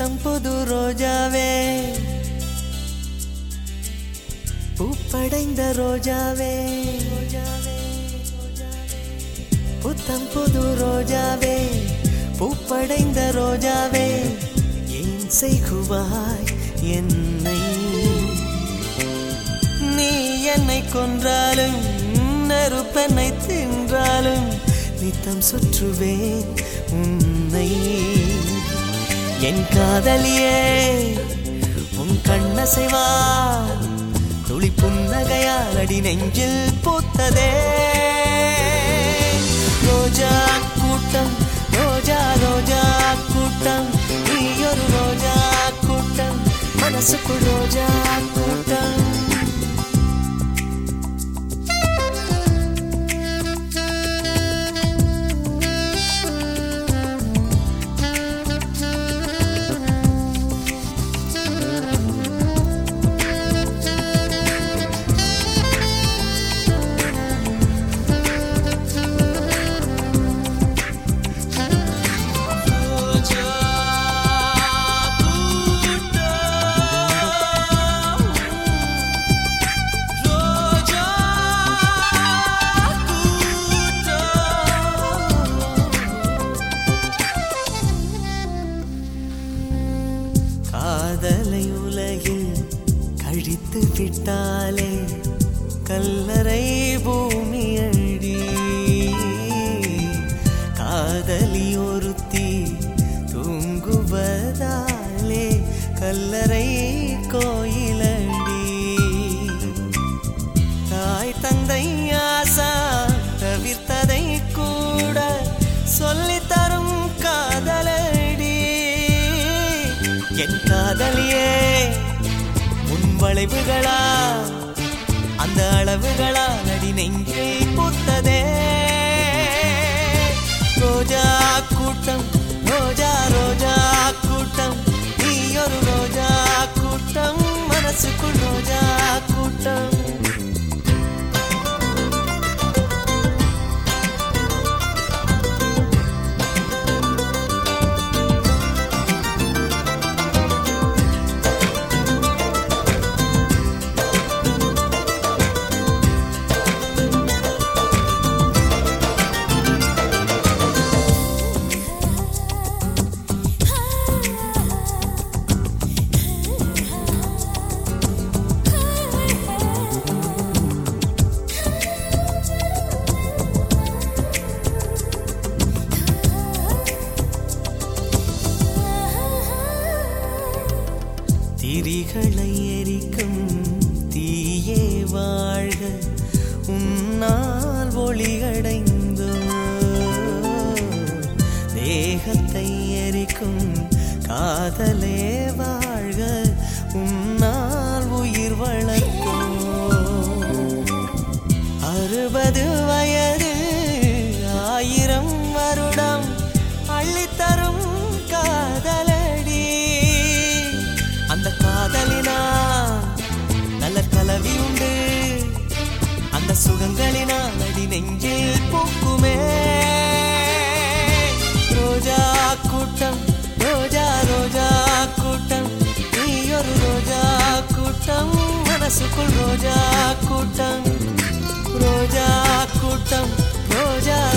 புத்தம் புது ரோஜாவே பூப்படைந்த ரோஜாவே ரோஜாவே புத்தம் புது ரோஜாவே பூப்படைந்த ரோஜாவே ஏன் செய்குவாய் என்னை நீ என்னை கொன்றாலும் நெருப்பெண்ணை தின்றாலும் நித்தம் சுற்றுவேன் உன்னை என் காதலியே உன் கண்ணசைவா துளி புன்னகையால் அடி நெஞ்சில் பூத்ததே. ரோஜா கூட்டம் ரோஜா ரோஜா கூட்டம் நீ ஒரு ரோஜா கூட்டம் மனசுக்குள் ரோஜா விட்டாலே கல்லறை பூமி அடி. காதலி ஒருத்தி தூங்குவதாலே கல்லறை கோயிலடி. தாய் தந்தை ஆசா தவிர்த்ததை கூட சொல்லித்தரும் காதலடி. என் காதலியே வளைவுகளா? அந்த அளவுகளா நடி நெஞ்சில் பொத்ததே. ரோஜா கூட்டம் ரோஜா ரோஜா கூட்டம். நீ ஒரு ரோஜா கூட்டம் மனசுக்குள் திரிகளை எரிக்கும். தீயே வாழ்க. உன்னால் ஒளியடைந்தோ தேகத்தை எரிக்கும். காதலே நெஞ்சில் பூக்குமே ரோஜா கூட்டம் ரோஜா ரோஜா கூட்டம் நீ ஒரு ரோஜா கூட்டம் மனசுக்குள் ரோஜா கூட்டம் ரோஜா கூட்டம் ரோஜா ரோஜா கூட்டம்